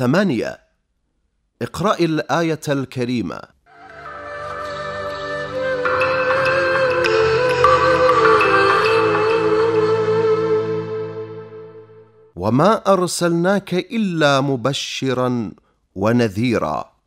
ثمانية. اقرأ الآية الكريمة. وما أرسلناك إلا مبشرا ونذيرا.